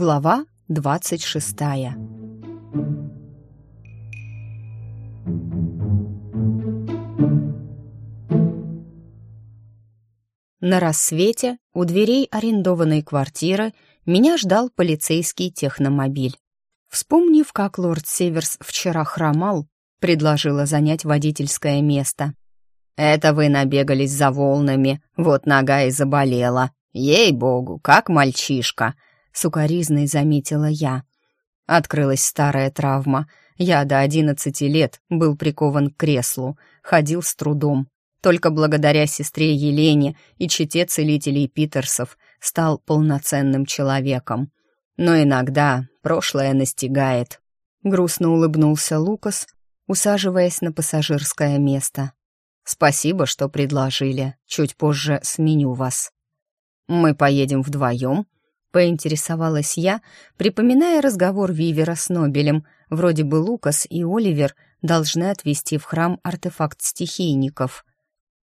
Глава двадцать шестая. На рассвете у дверей арендованной квартиры меня ждал полицейский техномобиль. Вспомнив, как лорд Северс вчера хромал, предложила занять водительское место. «Это вы набегались за волнами, вот нога и заболела. Ей-богу, как мальчишка!» — сукоризной заметила я. Открылась старая травма. Я до одиннадцати лет был прикован к креслу, ходил с трудом. Только благодаря сестре Елене и чете целителей Питерсов стал полноценным человеком. Но иногда прошлое настигает. Грустно улыбнулся Лукас, усаживаясь на пассажирское место. «Спасибо, что предложили. Чуть позже сменю вас». «Мы поедем вдвоем?» — поинтересовалась я, припоминая разговор Вивера с Нобелем. Вроде бы Лукас и Оливер должны отвезти в храм артефакт стихийников.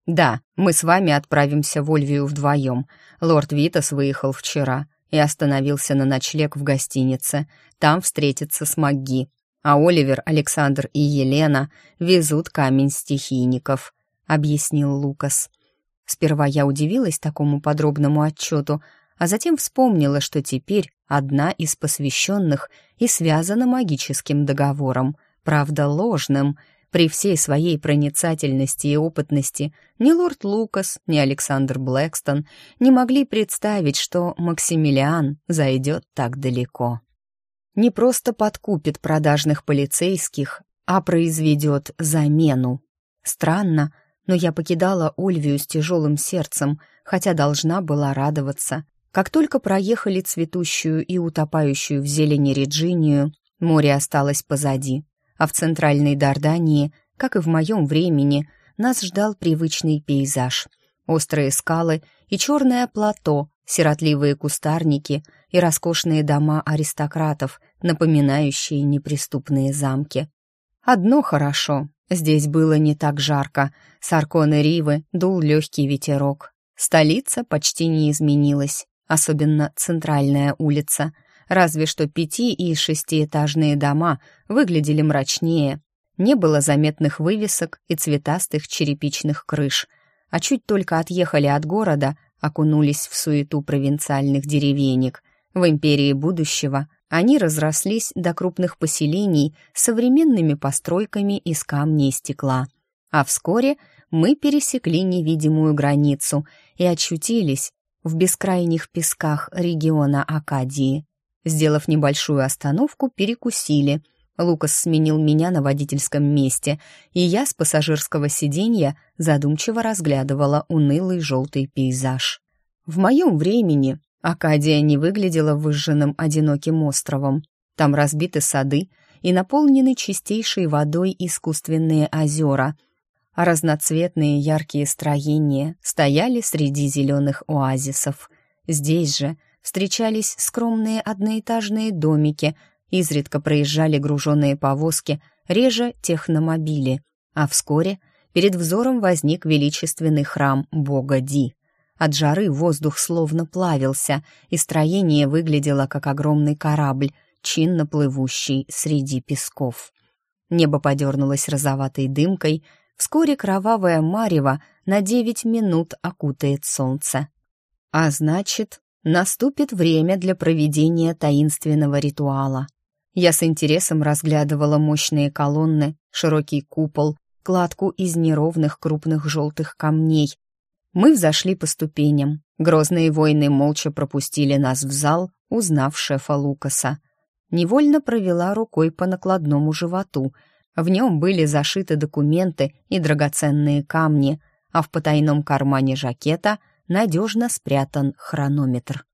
«Да, мы с вами отправимся в Ольвию вдвоем. Лорд Витас выехал вчера и остановился на ночлег в гостинице. Там встретится с Магги. А Оливер, Александр и Елена везут камень стихийников», — объяснил Лукас. Сперва я удивилась такому подробному отчету, а затем вспомнила, что теперь одна из посвященных и связана магическим договором, правда ложным. При всей своей проницательности и опытности ни лорд Лукас, ни Александр Блэкстон не могли представить, что Максимилиан зайдет так далеко. Не просто подкупит продажных полицейских, а произведет замену. Странно, но я покидала Ольвию с тяжелым сердцем, хотя должна была радоваться. Как только проехали цветущую и утопающую в зелени Реджинию, море осталось позади, а в центральной Дардании, как и в моем времени, нас ждал привычный пейзаж. Острые скалы и черное плато, сиротливые кустарники и роскошные дома аристократов, напоминающие неприступные замки. Одно хорошо, здесь было не так жарко, с Арконы Ривы дул легкий ветерок. Столица почти не изменилась, особенно центральная улица, разве что пяти- и шестиэтажные дома выглядели мрачнее. Не было заметных вывесок и цветастых черепичных крыш, а чуть только отъехали от города, окунулись в суету провинциальных деревенек. В империи будущего они разрослись до крупных поселений с современными постройками из камня и стекла. А вскоре мы пересекли невидимую границу и очутились в бескрайних песках региона Акадии. Сделав небольшую остановку, перекусили. Лукас сменил меня на водительском месте, и я с пассажирского сиденья задумчиво разглядывала унылый желтый пейзаж. В моем времени Акадия не выглядела выжженным одиноким островом. Там разбиты сады и наполнены чистейшей водой искусственные озера — а разноцветные яркие строения стояли среди зеленых оазисов. Здесь же встречались скромные одноэтажные домики, изредка проезжали груженные повозки, реже техномобили, а вскоре перед взором возник величественный храм бога Ди. От жары воздух словно плавился, и строение выглядело как огромный корабль, чинно плывущий среди песков. Небо подернулось розоватой дымкой, Вскоре кровавое марево на девять минут окутает солнце. А значит, наступит время для проведения таинственного ритуала. Я с интересом разглядывала мощные колонны, широкий купол, кладку из неровных крупных желтых камней. Мы взошли по ступеням. Грозные воины молча пропустили нас в зал, узнав шефа Лукаса. Невольно провела рукой по накладному животу — в нем были зашиты документы и драгоценные камни, а в потайном кармане жакета надежно спрятан хронометр.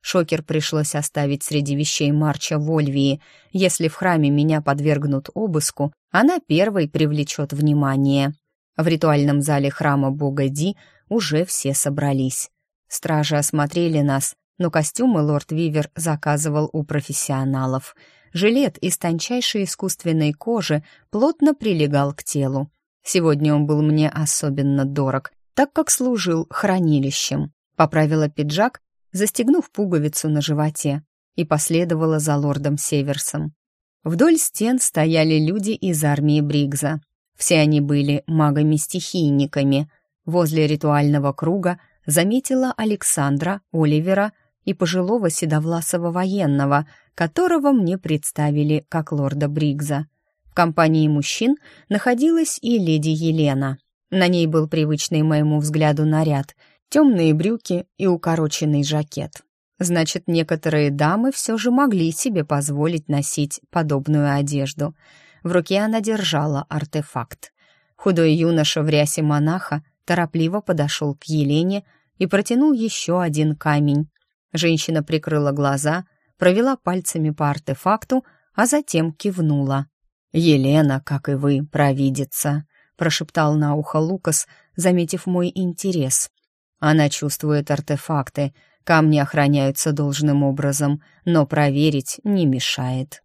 Шокер пришлось оставить среди вещей Марча в Ольвии. Если в храме меня подвергнут обыску, она первой привлечет внимание. В ритуальном зале храма бога Ди уже все собрались. Стражи осмотрели нас, но костюмы лорд Вивер заказывал у профессионалов — Жилет из тончайшей искусственной кожи плотно прилегал к телу. Сегодня он был мне особенно дорог, так как служил хранилищем. Поправила пиджак, застегнув пуговицу на животе. и последовала за лордом Северсом. Вдоль стен стояли люди из армии Бригза. Все они были магами-стихийниками. Возле ритуального круга заметила Александра, Оливера и пожилого седовласого военного, которого мне представили как лорда Бригза. В компании мужчин находилась и леди Елена. На ней был привычный моему взгляду наряд, темные брюки и укороченный жакет. Значит, некоторые дамы все же могли себе позволить носить подобную одежду. В руке она держала артефакт. Худой юноша в рясе монаха торопливо подошел к Елене и протянул еще один камень. Женщина прикрыла глаза, провела пальцами по артефакту, а затем кивнула. «Елена, как и вы, провидится», — прошептал на ухо Лукас, заметив мой интерес. «Она чувствует артефакты, Камни охраняются должным образом, но проверить не мешает.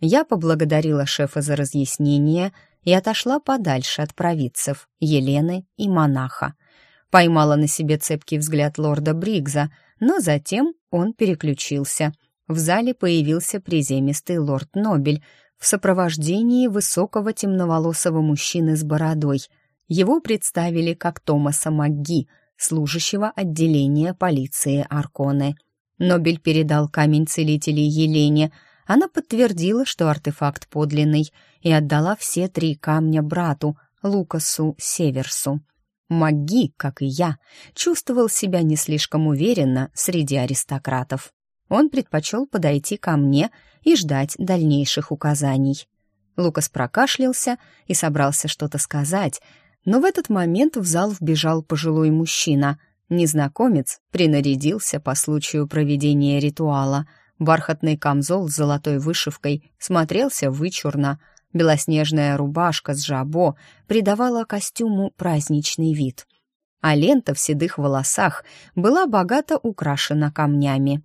Я поблагодарила шефа за разъяснение и отошла подальше от провидцев, Елены и монаха. Поймала на себе цепкий взгляд лорда Бригза, но затем он переключился. В зале появился приземистый лорд Нобель в сопровождении высокого темноволосого мужчины с бородой. Его представили как Томаса МакГи — служащего отделения полиции Арконы. Нобель передал камень целителей Елене. Она подтвердила, что артефакт подлинный, и отдала все три камня брату, Лукасу Северсу. Маги, как и я, чувствовал себя не слишком уверенно среди аристократов. Он предпочел подойти ко мне и ждать дальнейших указаний. Лукас прокашлялся и собрался что-то сказать, но в этот момент в зал вбежал пожилой мужчина. Незнакомец принарядился по случаю проведения ритуала. Бархатный камзол с золотой вышивкой смотрелся вычурно. Белоснежная рубашка с жабо придавала костюму праздничный вид. А лента в седых волосах была богато украшена камнями.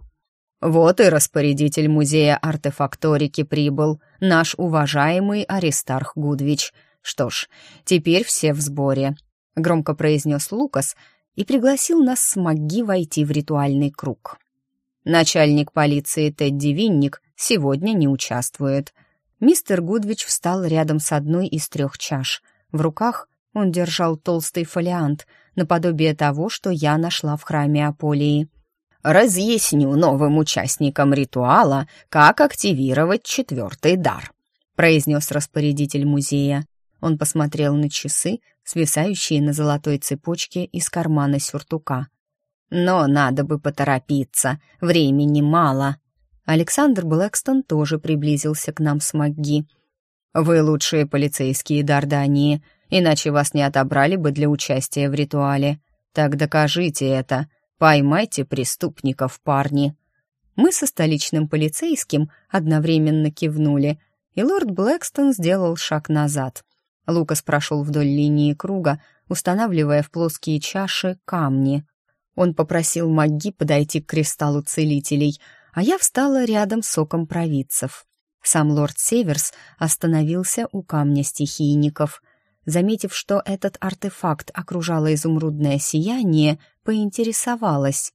«Вот и распорядитель музея артефакторики прибыл, наш уважаемый Аристарх Гудвич», «Что ж, теперь все в сборе», — громко произнес Лукас и пригласил нас с Магги войти в ритуальный круг. Начальник полиции Тедди Винник сегодня не участвует. Мистер Гудвич встал рядом с одной из трех чаш. В руках он держал толстый фолиант, наподобие того, что я нашла в храме Аполии. «Разъясню новым участникам ритуала, как активировать четвертый дар», произнес распорядитель музея. Он посмотрел на часы, свисающие на золотой цепочке из кармана сюртука. «Но надо бы поторопиться, времени мало». Александр Блэкстон тоже приблизился к нам с МакГи. «Вы лучшие полицейские Дардании, иначе вас не отобрали бы для участия в ритуале. Так докажите это, поймайте преступников, парни». Мы со столичным полицейским одновременно кивнули, и лорд Блэкстон сделал шаг назад. Лукас прошел вдоль линии круга, устанавливая в плоские чаши камни. Он попросил Маги подойти к кристаллу целителей, а я встала рядом с оком провидцев. Сам лорд Северс остановился у камня стихийников. Заметив, что этот артефакт окружало изумрудное сияние, поинтересовалась.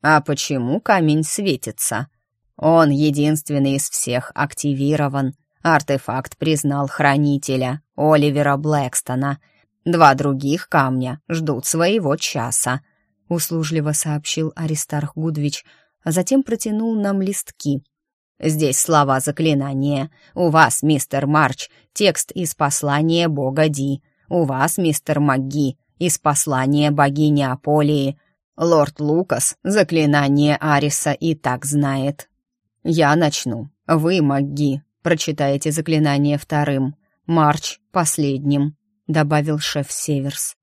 «А почему камень светится?» «Он единственный из всех активирован», Артефакт признал хранителя, Оливера Блэкстона. Два других камня ждут своего часа», — услужливо сообщил Аристарх Гудвич, а затем протянул нам листки. «Здесь слова заклинания. У вас, мистер Марч, текст из послания бога Ди. У вас, мистер МакГи, из послания богини Аполии. Лорд Лукас заклинание Ариса и так знает. Я начну. Вы, МакГи, прочитаете заклинание вторым, Марч — последним», — добавил шеф Северс.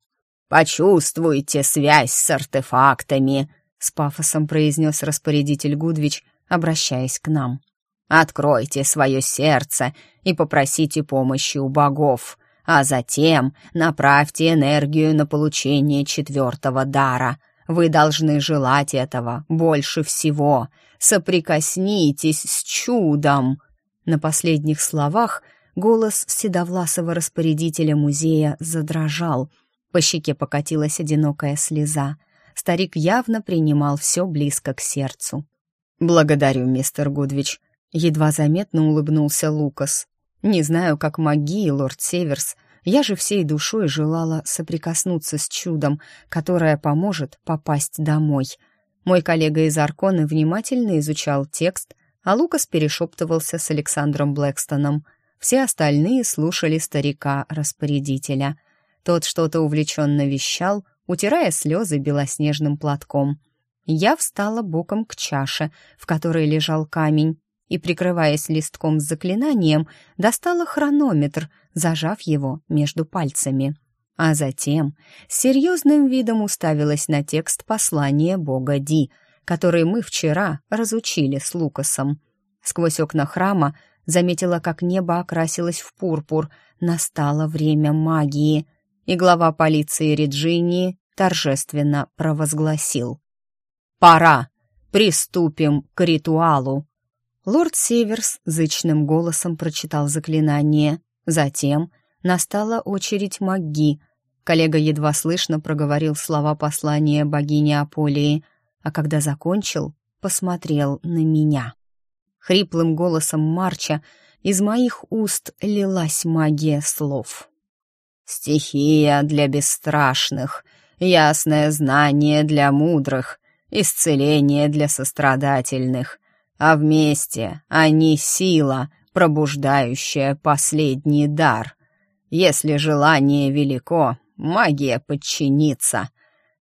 «Почувствуйте связь с артефактами», — с пафосом произнес распорядитель Гудвич, обращаясь к нам. «Откройте свое сердце и попросите помощи у богов, а затем направьте энергию на получение четвертого дара. Вы должны желать этого больше всего. Соприкоснитесь с чудом!» На последних словах голос седовласого распорядителя музея задрожал. По щеке покатилась одинокая слеза. Старик явно принимал все близко к сердцу. «Благодарю, мистер Гудвич», — едва заметно улыбнулся Лукас. «Не знаю, как магии, лорд Северс, я же всей душой желала соприкоснуться с чудом, которое поможет попасть домой». Мой коллега из Арконы внимательно изучал текст, а Лукас перешептывался с Александром Блэкстоном. Все остальные слушали старика-распорядителя. Тот что-то увлеченно вещал, утирая слезы белоснежным платком. Я встала боком к чаше, в которой лежал камень, и, прикрываясь листком с заклинанием, достала хронометр, зажав его между пальцами а затем с серьезным видом уставилась на текст послания бога Ди, который мы вчера разучили с Лукасом. Сквозь окна храма заметила, как небо окрасилось в пурпур, настало время магии, и глава полиции Реджинии торжественно провозгласил. «Пора! Приступим к ритуалу!» Лорд Северс зычным голосом прочитал заклинание. Затем настала очередь Магги — Коллега едва слышно проговорил слова послания богини Аполии, а когда закончил, посмотрел на меня. Хриплым голосом Марча из моих уст лилась магия слов. «Стихия для бесстрашных, ясное знание для мудрых, исцеление для сострадательных, а вместе они сила, пробуждающая последний дар. Если желание велико, магия подчинится.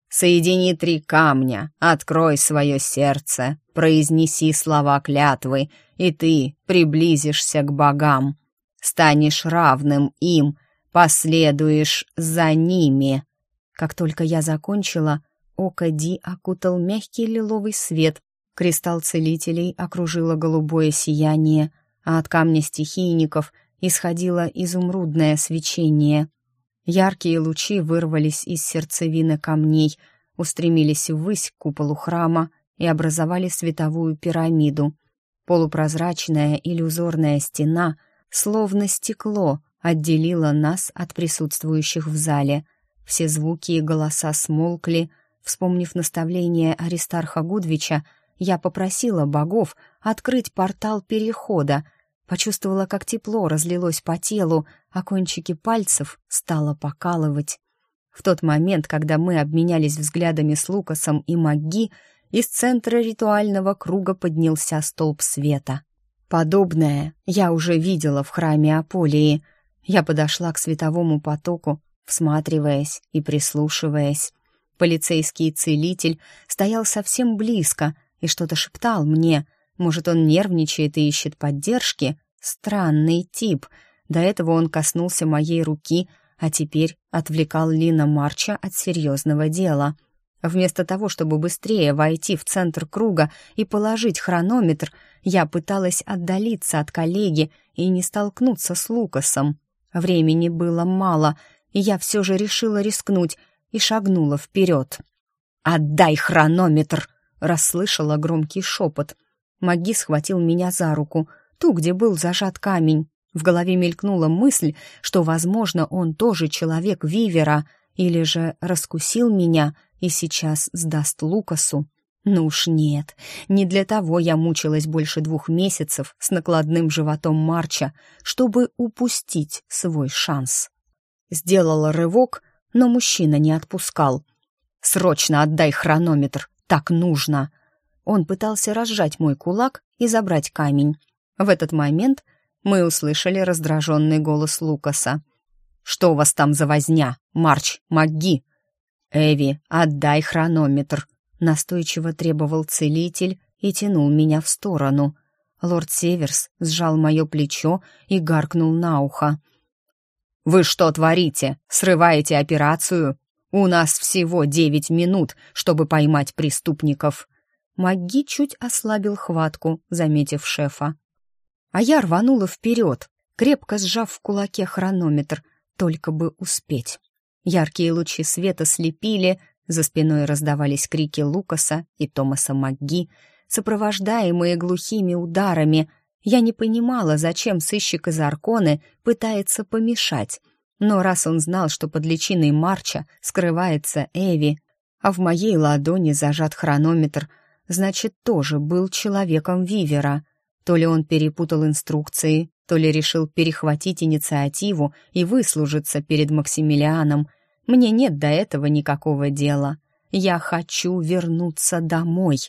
Соедини три камня, открой свое сердце, произнеси слова клятвы, и ты приблизишься к богам. Станешь равным им, последуешь за ними. Как только я закончила, око Ди окутал мягкий лиловый свет, кристалл целителей окружило голубое сияние, а от камня стихийников исходило изумрудное свечение — Яркие лучи вырвались из сердцевины камней, устремились ввысь к куполу храма и образовали световую пирамиду. Полупрозрачная иллюзорная стена, словно стекло, отделила нас от присутствующих в зале. Все звуки и голоса смолкли. Вспомнив наставление Аристарха Гудвича, я попросила богов открыть портал перехода — Почувствовала, как тепло разлилось по телу, а кончики пальцев стало покалывать. В тот момент, когда мы обменялись взглядами с Лукасом и Магги, из центра ритуального круга поднялся столб света. Подобное я уже видела в храме Аполии. Я подошла к световому потоку, всматриваясь и прислушиваясь. Полицейский целитель стоял совсем близко и что-то шептал мне — может, он нервничает и ищет поддержки? Странный тип. До этого он коснулся моей руки, а теперь отвлекал Лина Марча от серьезного дела. Вместо того, чтобы быстрее войти в центр круга и положить хронометр, я пыталась отдалиться от коллеги и не столкнуться с Лукасом. Времени было мало, и я все же решила рискнуть и шагнула вперед. «Отдай хронометр!» — расслышала громкий шепот — Маги схватил меня за руку, ту, где был зажат камень. В голове мелькнула мысль, что, возможно, он тоже человек Вивера, или же раскусил меня и сейчас сдаст Лукасу. Ну уж нет, не для того я мучилась больше двух месяцев с накладным животом Марча, чтобы упустить свой шанс. Сделала рывок, но мужчина не отпускал. «Срочно отдай хронометр, так нужно!» Он пытался разжать мой кулак и забрать камень. В этот момент мы услышали раздраженный голос Лукаса. «Что у вас там за возня? Марч, Магги!» «Эви, отдай хронометр!» Настойчиво требовал целитель и тянул меня в сторону. Лорд Северс сжал мое плечо и гаркнул на ухо. «Вы что творите? Срываете операцию? У нас всего девять минут, чтобы поймать преступников!» Магги чуть ослабил хватку, заметив шефа. А я рванула вперед, крепко сжав в кулаке хронометр, только бы успеть. Яркие лучи света слепили, за спиной раздавались крики Лукаса и Томаса Магги, сопровождаемые глухими ударами. Я не понимала, зачем сыщик из Арконы пытается помешать, но раз он знал, что под личиной Марча скрывается Эви, а в моей ладони зажат хронометр, значит, тоже был человеком Вивера. То ли он перепутал инструкции, то ли решил перехватить инициативу и выслужиться перед Максимилианом. Мне нет до этого никакого дела. Я хочу вернуться домой.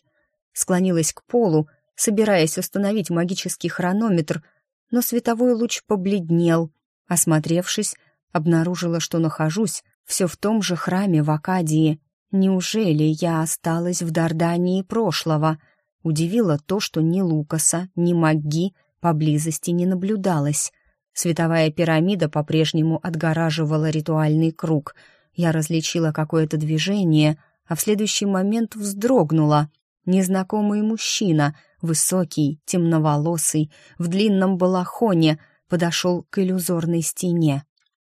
Склонилась к полу, собираясь установить магический хронометр, но световой луч побледнел. Осмотревшись, обнаружила, что нахожусь все в том же храме в Акадии. Неужели я осталась в Дардании прошлого? Удивило то, что ни Лукаса, ни Магги поблизости не наблюдалось. Световая пирамида по-прежнему отгораживала ритуальный круг. Я различила какое-то движение, а в следующий момент вздрогнула. Незнакомый мужчина, высокий, темноволосый, в длинном балахоне, подошел к иллюзорной стене.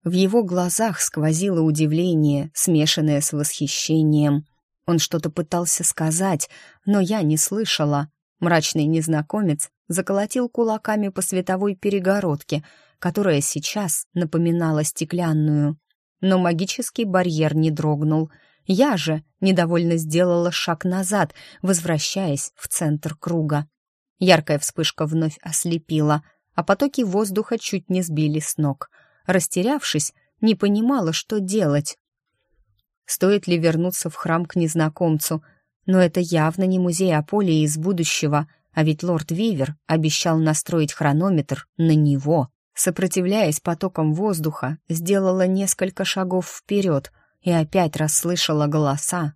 В его глазах сквозило удивление, смешанное с восхищением. Он что-то пытался сказать, но я не слышала. Мрачный незнакомец заколотил кулаками по световой перегородке, которая сейчас напоминала стеклянную. Но магический барьер не дрогнул. Я же недовольно сделала шаг назад, возвращаясь в центр круга. Яркая вспышка вновь ослепила, а потоки воздуха чуть не сбили с ног. Растерявшись, не понимала, что делать. Стоит ли вернуться в храм к незнакомцу? Но это явно не музей Аполии из будущего — а ведь лорд Вивер обещал настроить хронометр на него. Сопротивляясь потокам воздуха, сделала несколько шагов вперед и опять расслышала голоса.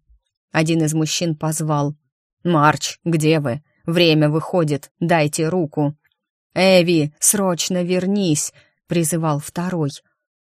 Один из мужчин позвал. «Марч, где вы? Время выходит, дайте руку». «Эви, срочно вернись!» — призывал второй.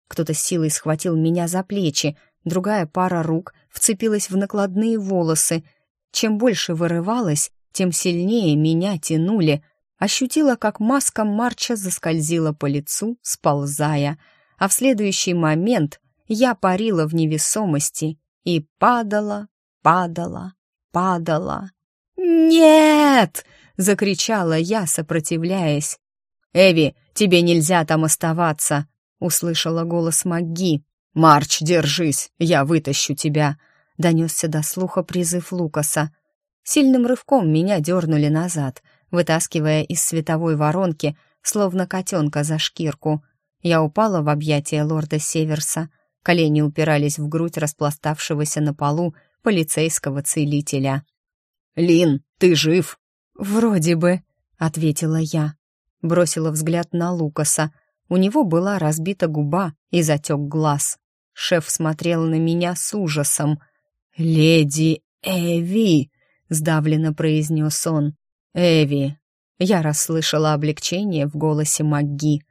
Кто-то силой схватил меня за плечи, другая пара рук вцепилась в накладные волосы. Чем больше вырывалась, тем сильнее меня тянули. Ощутила, как маска Марча заскользила по лицу, сползая, а в следующий момент я парила в невесомости и падала, падала, падала. «Нет!» — закричала я, сопротивляясь. «Эви, тебе нельзя там оставаться!» — услышала голос Магги. «Марч, держись, я вытащу тебя!» — донесся до слуха призыв Лукаса. Сильным рывком меня дернули назад, вытаскивая из световой воронки, словно котенка за шкирку. Я упала в объятия лорда Северса. Колени упирались в грудь распластавшегося на полу полицейского целителя. «Лин, ты жив?» «Вроде бы», — ответила я. Бросила взгляд на Лукаса. У него была разбита губа и затек глаз. Шеф смотрел на меня с ужасом. «Леди Эви!» Сдавленно произнес он. «Эви!» Я расслышала облегчение в голосе Магги.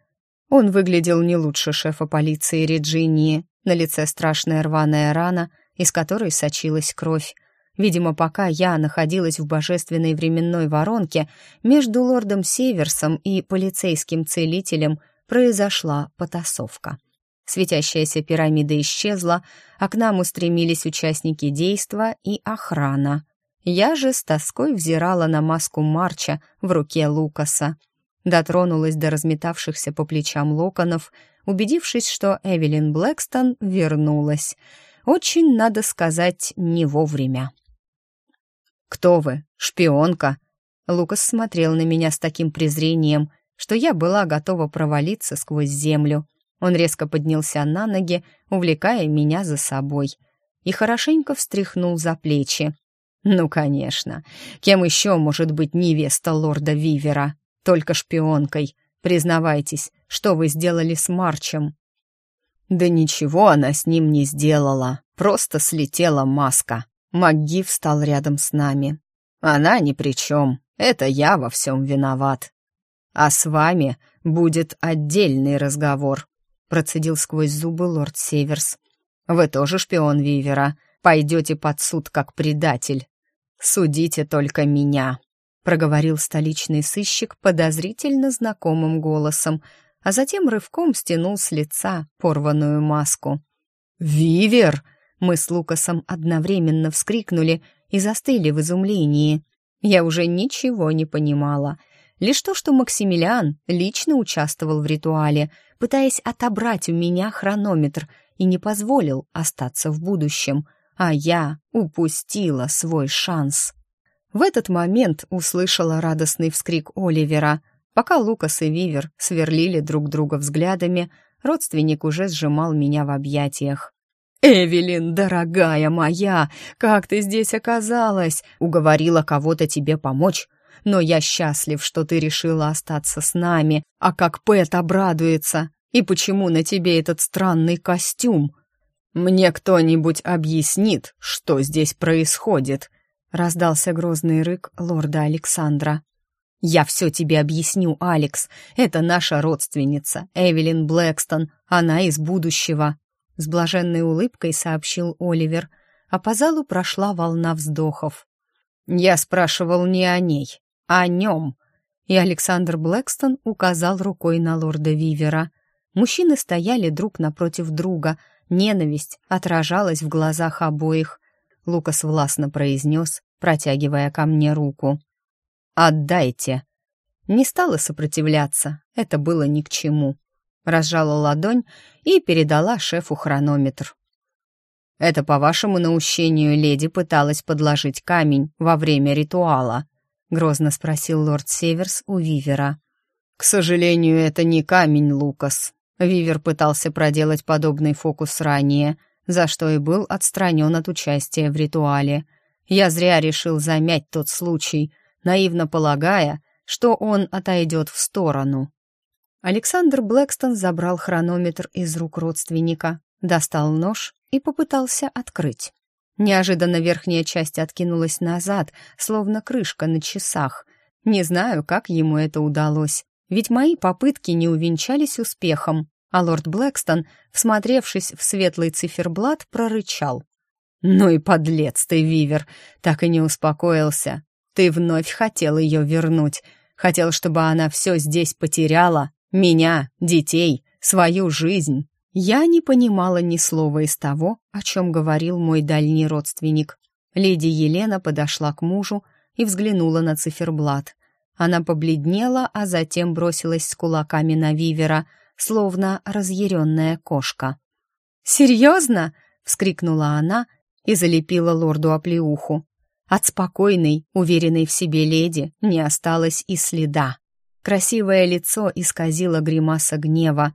Он выглядел не лучше шефа полиции Реджинии. На лице страшная рваная рана, из которой сочилась кровь. Видимо, пока я находилась в божественной временной воронке, между лордом Северсом и полицейским целителем произошла потасовка. Светящаяся пирамида исчезла, а к нам устремились участники действа и охрана. Я же с тоской взирала на маску Марча в руке Лукаса. Дотронулась до разметавшихся по плечам локонов, убедившись, что Эвелин Блэкстон вернулась. Очень, надо сказать, не вовремя. «Кто вы? Шпионка?» Лукас смотрел на меня с таким презрением, что я была готова провалиться сквозь землю. Он резко поднялся на ноги, увлекая меня за собой, и хорошенько встряхнул за плечи. «Ну, конечно. Кем еще может быть невеста лорда Вивера? Только шпионкой. Признавайтесь, что вы сделали с Марчем?» «Да ничего она с ним не сделала. Просто слетела маска». МакГи встал рядом с нами. «Она ни при чем. Это я во всем виноват. А с вами будет отдельный разговор», процедил сквозь зубы лорд Северс. «Вы тоже шпион Вивера. Пойдете под суд как предатель. «Судите только меня», — проговорил столичный сыщик подозрительно знакомым голосом, а затем рывком стянул с лица порванную маску. «Вивер!» — мы с Лукасом одновременно вскрикнули и застыли в изумлении. Я уже ничего не понимала. Лишь то, что Максимилиан лично участвовал в ритуале, пытаясь отобрать у меня хронометр и не позволил остаться в будущем — а я упустила свой шанс. В этот момент услышала радостный вскрик Оливера. Пока Лукас и Вивер сверлили друг друга взглядами, родственник уже сжимал меня в объятиях. «Эвелин, дорогая моя, как ты здесь оказалась? Уговорила кого-то тебе помочь? Но я счастлив, что ты решила остаться с нами. А как Пэт обрадуется? И почему на тебе этот странный костюм? Мне кто-нибудь объяснит, что здесь происходит?» Раздался грозный рык лорда Александра. «Я все тебе объясню, Алекс. Это наша родственница, Эвелин Блэкстон. Она из будущего», — с блаженной улыбкой сообщил Оливер, а по залу прошла волна вздохов. «Я спрашивал не о ней, а о нем», и Александр Блэкстон указал рукой на лорда Вивера. Мужчины стояли друг напротив друга, ненависть отражалась в глазах обоих. Лукас властно произнес, протягивая ко мне руку. «Отдайте!» Не стала сопротивляться, это было ни к чему. Разжала ладонь и передала шефу хронометр. «Это, по вашему наущению, леди пыталась подложить камень во время ритуала?» — грозно спросил лорд Северс у Вивера. «К сожалению, это не камень, Лукас». Вивер пытался проделать подобный фокус ранее, за что и был отстранен от участия в ритуале. Я зря решил замять тот случай, наивно полагая, что он отойдет в сторону. Александр Блэкстон забрал хронометр из рук родственника, достал нож и попытался открыть. Неожиданно верхняя часть откинулась назад, словно крышка на часах. Не знаю, как ему это удалось, ведь мои попытки не увенчались успехом, а лорд Блэкстон, всмотревшись в светлый циферблат, прорычал. «Ну и подлец ты, Вивер, так и не успокоился. Ты вновь хотел ее вернуть. Хотел, чтобы она все здесь потеряла. Меня, детей, свою жизнь». Я не понимала ни слова из того, о чем говорил мой дальний родственник. Леди Елена подошла к мужу и взглянула на циферблат. Она побледнела, а затем бросилась с кулаками на Вивера, словно разъяренная кошка. «Серьезно?» — вскрикнула она и залепила лорду оплеуху. От спокойной, уверенной в себе леди не осталось и следа. Красивое лицо исказило гримаса гнева.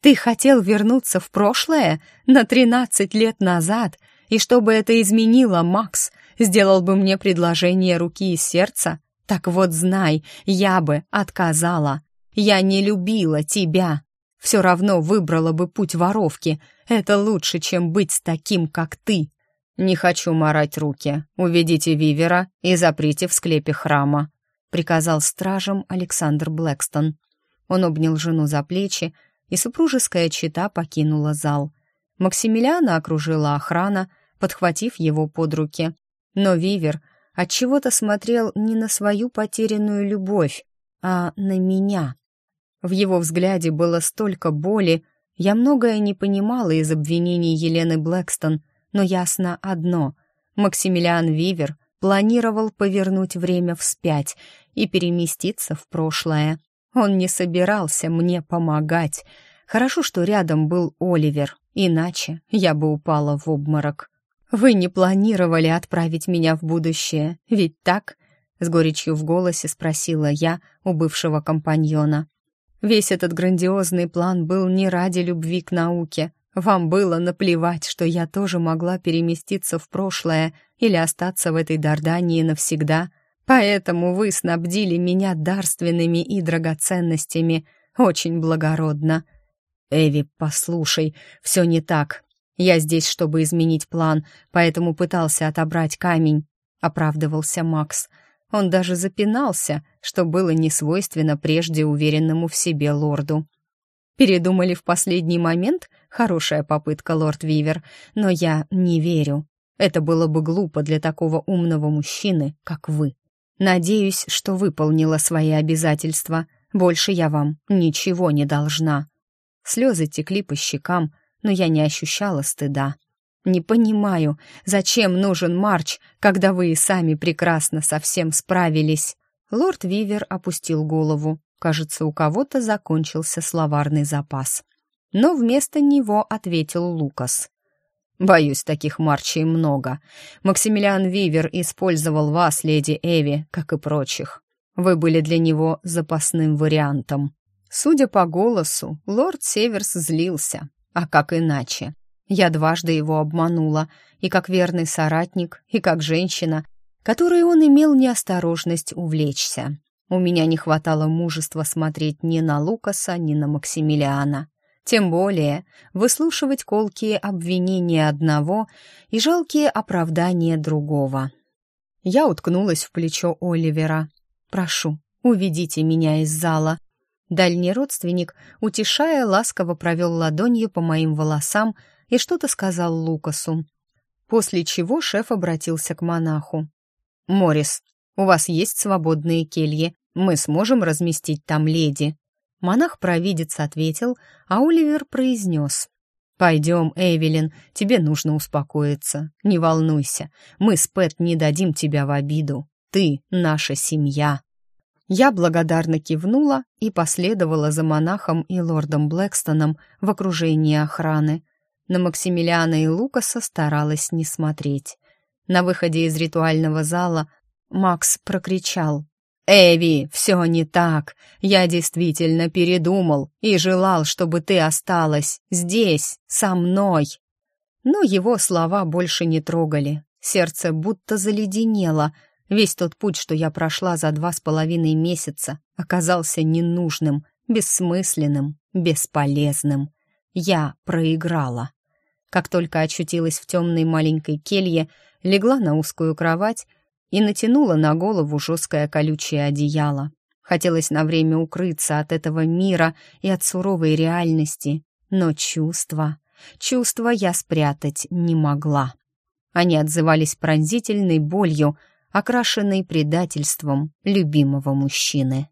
«Ты хотел вернуться в прошлое на тринадцать лет назад, и чтобы это изменило, Макс, сделал бы мне предложение руки и сердца? Так вот знай, я бы отказала. Я не любила тебя. Все равно выбрала бы путь воровки. Это лучше, чем быть с таким, как ты. «Не хочу марать руки. Уведите Вивера и заприте в склепе храма», — приказал стражам Александр Блэкстон. Он обнял жену за плечи, и супружеская чита покинула зал. Максимилиана окружила охрана, подхватив его под руки. Но Вивер отчего-то смотрел не на свою потерянную любовь, а на меня. В его взгляде было столько боли, я многое не понимала из обвинений Елены Блэкстон — но ясно одно — Максимилиан Вивер планировал повернуть время вспять и переместиться в прошлое. Он не собирался мне помогать. Хорошо, что рядом был Оливер, иначе я бы упала в обморок. «Вы не планировали отправить меня в будущее, ведь так?» С горечью в голосе спросила я у бывшего компаньона. Весь этот грандиозный план был не ради любви к науке, вам было наплевать, что я тоже могла переместиться в прошлое или остаться в этой Дардании навсегда, поэтому вы снабдили меня дарственными и драгоценностями. Очень благородно. Эви, послушай, все не так. Я здесь, чтобы изменить план, поэтому пытался отобрать камень, оправдывался Макс. Он даже запинался, что было несвойственно прежде уверенному в себе лорду. Передумали в последний момент? Хорошая попытка, лорд Вивер, но я не верю. Это было бы глупо для такого умного мужчины, как вы. Надеюсь, что выполнила свои обязательства. Больше я вам ничего не должна. Слезы текли по щекам, но я не ощущала стыда. Не понимаю, зачем нужен Марч, когда вы и сами прекрасно со всем справились. Лорд Вивер опустил голову. Кажется, у кого-то закончился словарный запас. Но вместо него ответил Лукас. Боюсь, таких марчей много. Максимилиан Вивер использовал вас, леди Эви, как и прочих. Вы были для него запасным вариантом. Судя по голосу, лорд Северс злился. А как иначе? Я дважды его обманула, и как верный соратник, и как женщина, которой он имел неосторожность увлечься. У меня не хватало мужества смотреть ни на Лукаса, ни на Максимилиана. Тем более выслушивать колкие обвинения одного и жалкие оправдания другого. Я уткнулась в плечо Оливера. «Прошу, уведите меня из зала». Дальний родственник, утешая, ласково провел ладонью по моим волосам и что-то сказал Лукасу. После чего шеф обратился к монаху. «Морис, у вас есть свободные кельи. Мы сможем разместить там леди». Монах-провидец ответил, а Оливер произнес. «Пойдем, Эвелин, тебе нужно успокоиться. Не волнуйся, мы с Пэт не дадим тебя в обиду. Ты — наша семья». Я благодарно кивнула и последовала за монахом и лордом Блэкстоном в окружении охраны. На Максимилиана и Лукаса старалась не смотреть. На выходе из ритуального зала Макс прокричал. «Эви, все не так. Я действительно передумал и желал, чтобы ты осталась здесь, со мной». Но его слова больше не трогали. Сердце будто заледенело. Весь тот путь, что я прошла за два с половиной месяца, оказался ненужным, бессмысленным, бесполезным. Я проиграла. Как только очутилась в темной маленькой келье, легла на узкую кровать и натянула на голову жесткое колючее одеяло. Хотелось на время укрыться от этого мира и от суровой реальности, но чувства, чувства я спрятать не могла. Они отзывались пронзительной болью, окрашенной предательством любимого мужчины.